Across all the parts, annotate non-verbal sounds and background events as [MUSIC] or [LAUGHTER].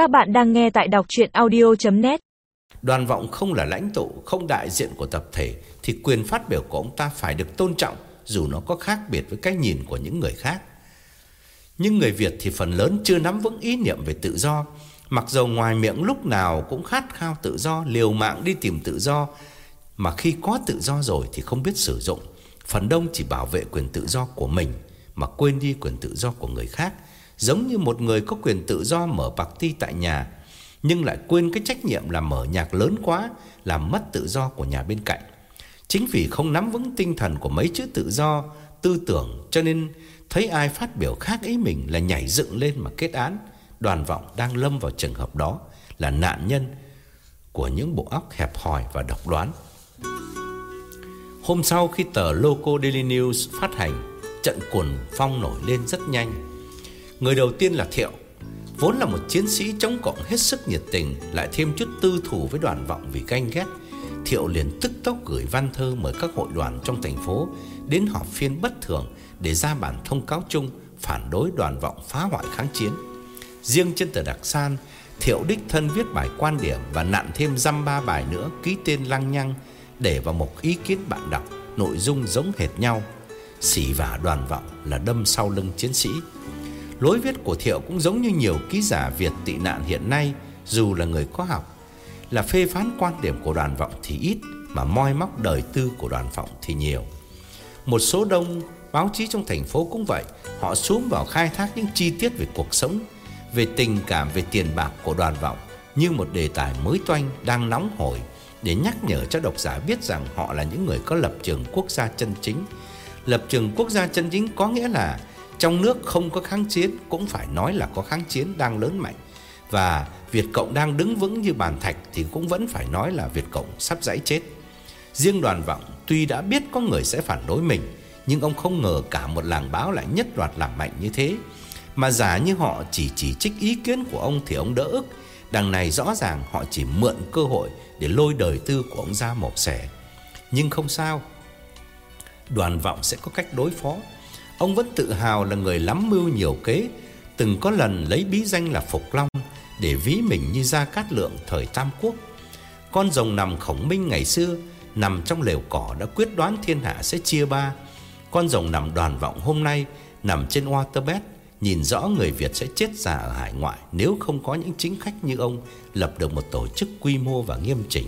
Các bạn đang nghe tại đọc chuyện audio.net Đoàn vọng không là lãnh tụ, không đại diện của tập thể thì quyền phát biểu của ông ta phải được tôn trọng dù nó có khác biệt với cách nhìn của những người khác. Nhưng người Việt thì phần lớn chưa nắm vững ý niệm về tự do, mặc dầu ngoài miệng lúc nào cũng khát khao tự do, liều mạng đi tìm tự do, mà khi có tự do rồi thì không biết sử dụng. Phần đông chỉ bảo vệ quyền tự do của mình mà quên đi quyền tự do của người khác, giống như một người có quyền tự do mở party tại nhà nhưng lại quên cái trách nhiệm là mở nhạc lớn quá, làm mất tự do của nhà bên cạnh. Chính vì không nắm vững tinh thần của mấy chữ tự do, tư tưởng cho nên thấy ai phát biểu khác ý mình là nhảy dựng lên mà kết án. Đoàn vọng đang lâm vào trường hợp đó là nạn nhân của những bộ óc hẹp hòi và độc đoán. Hôm sau khi tờ Loco Daily News phát hành, trận cuồng phong nổi lên rất nhanh. Người đầu tiên là Thiệu, vốn là một chiến sĩ chống cộng hết sức nhiệt tình, lại thêm chút tư thủ với đoàn vọng vì ganh ghét. Thiệu liền tức tốc gửi văn thơ mời các hội đoàn trong thành phố đến họp phiên bất thường để ra bản thông cáo chung phản đối đoàn vọng phá hoại kháng chiến. Riêng trên tờ Đặc San, Thiệu đích thân viết bài quan điểm và nặn thêm dăm ba bài nữa ký tên lăng nhăng để vào một ý kiến bạn đọc, nội dung giống hệt nhau. Xỉ vả đoàn vọng là đâm sau lưng chiến sĩ. Lối viết của Thiệu cũng giống như nhiều ký giả Việt tị nạn hiện nay, dù là người có học, là phê phán quan điểm của đoàn vọng thì ít, mà moi móc đời tư của đoàn vọng thì nhiều. Một số đông báo chí trong thành phố cũng vậy, họ xuống vào khai thác những chi tiết về cuộc sống, về tình cảm, về tiền bạc của đoàn vọng như một đề tài mới toanh đang nóng hổi để nhắc nhở cho độc giả biết rằng họ là những người có lập trường quốc gia chân chính. Lập trường quốc gia chân chính có nghĩa là trong nước không có kháng chiến, cũng phải nói là có kháng chiến đang lớn mạnh và Việt Cộng đang đứng vững như bàn thạch thì cũng vẫn phải nói là Việt Cộng sắp dãy chết. Riêng đoàn vọng tuy đã biết có người sẽ phản đối mình, nhưng ông không ngờ cả một làng báo lại nhất loạt làm mạnh như thế. Mà giả như họ chỉ chỉ trích ý kiến của ông thì ông đỡ ức. Đằng này rõ ràng họ chỉ mượn cơ hội để lôi đời tư của ông ra mổ xẻ. Nhưng không sao. Đoàn vọng sẽ có cách đối phó. Ông vẫn tự hào là người lắm mưu nhiều kế, từng có lần lấy bí danh là Phục Long để ví mình như Gia Cát Lượng thời Tam Quốc. Con rồng nằm khổng minh ngày xưa, nằm trong lều cỏ đã quyết đoán thiên hạ sẽ chia ba. Con rồng nằm đoàn vọng hôm nay nằm trên Waterbed, nhìn rõ người Việt sẽ chết già ở hải ngoại nếu không có những chính khách như ông lập được một tổ chức quy mô và nghiêm chỉnh.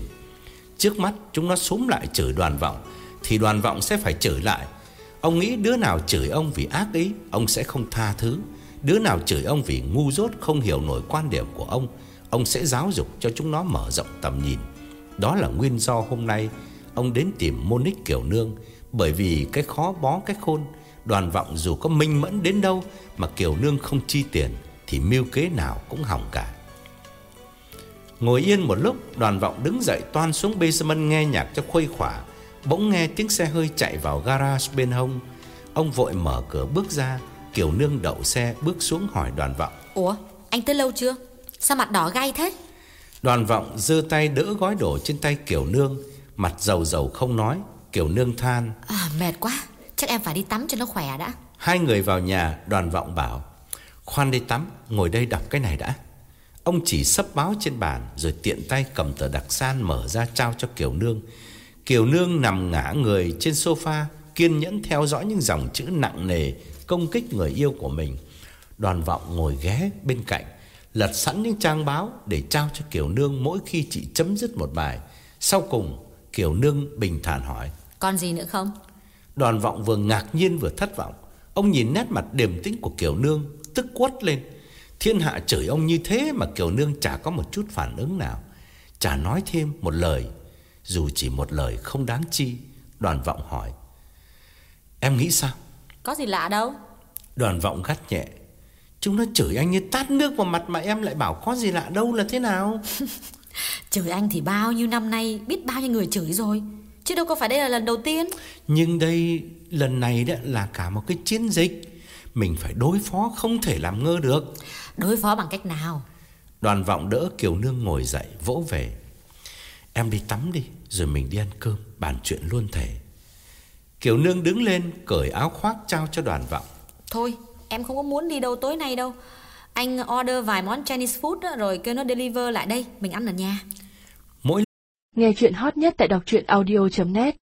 Trước mắt chúng nó súm lại chửi đoàn vọng thì đoàn vọng sẽ phải chửi lại. Ông nghĩ đứa nào chửi ông vì ác ý, ông sẽ không tha thứ. Đứa nào chửi ông vì ngu dốt không hiểu nổi quan điểm của ông, ông sẽ giáo dục cho chúng nó mở rộng tầm nhìn. Đó là nguyên do hôm nay ông đến tìm Monique Kiều Nương bởi vì cái khó bó cái khôn, đoàn vọng dù có minh mẫn đến đâu mà Kiều Nương không chi tiền thì mưu kế nào cũng hỏng cả. Ngồi yên một lúc, đoàn vọng đứng dậy toan xuống basement nghe nhạc cho khuây khỏa. Bỗng nghe tiếng xe hơi chạy vào garage bên hông. Ông vội mở cửa bước ra, Kiều Nương đậu xe bước xuống hỏi đoàn vọng. Ủa, anh tới lâu chưa? Sao mặt đỏ gay thế? Đoàn vọng giơ tay đỡ gói đồ trên tay Kiều Nương, mặt dầu dầu không nói. Kiều Nương than. À, mệt quá, chắc em phải đi tắm cho nó khỏe đã. Hai người vào nhà, đoàn vọng bảo. Khoan đi tắm, ngồi đây đọc cái này đã. Ông chỉ sấp báo trên bàn rồi tiện tay cầm tờ đặc san mở ra trao cho Kiều Nương. Kiều Nương nằm ngã người trên sofa, kiên nhẫn theo dõi những dòng chữ nặng nề công kích người yêu của mình. Đoàn vọng ngồi ghé bên cạnh, lật sẵn những trang báo để trao cho Kiều Nương mỗi khi chị chấm dứt một bài. Sau cùng, Kiều Nương bình thản hỏi. Còn gì nữa không? Đoàn vọng vừa ngạc nhiên vừa thất vọng. Ông nhìn nét mặt điềm tĩnh của Kiều Nương, tức quất lên. Thiên hạ chửi ông như thế mà Kiều Nương chả có một chút phản ứng nào. Chả nói thêm một lời, dù chỉ một lời không đáng chi. Đoàn vọng hỏi. Em nghĩ sao? Có gì lạ đâu. Đoàn vọng gắt nhẹ. Chúng nó chửi anh như tát nước vào mặt mà em lại bảo có gì lạ đâu là thế nào? [LAUGHS] Chửi anh thì bao nhiêu năm nay biết bao nhiêu người chửi rồi. Chứ đâu có phải đây là lần đầu tiên. Nhưng đây lần này đó là cả một cái chiến dịch. Mình phải đối phó không thể làm ngơ được. Đối phó bằng cách nào? Đoàn vọng đỡ Kiều Nương ngồi dậy vỗ về. Em đi tắm đi, rồi mình đi ăn cơm, bàn chuyện luôn thể. Kiều Nương đứng lên, cởi áo khoác trao cho đoàn vọng. Thôi, em không có muốn đi đâu tối nay đâu. Anh order vài món Chinese food á, rồi kêu nó deliver lại đây Mình ăn ở nhà Mỗi Nghe chuyện hot nhất tại đọc truyện audio.net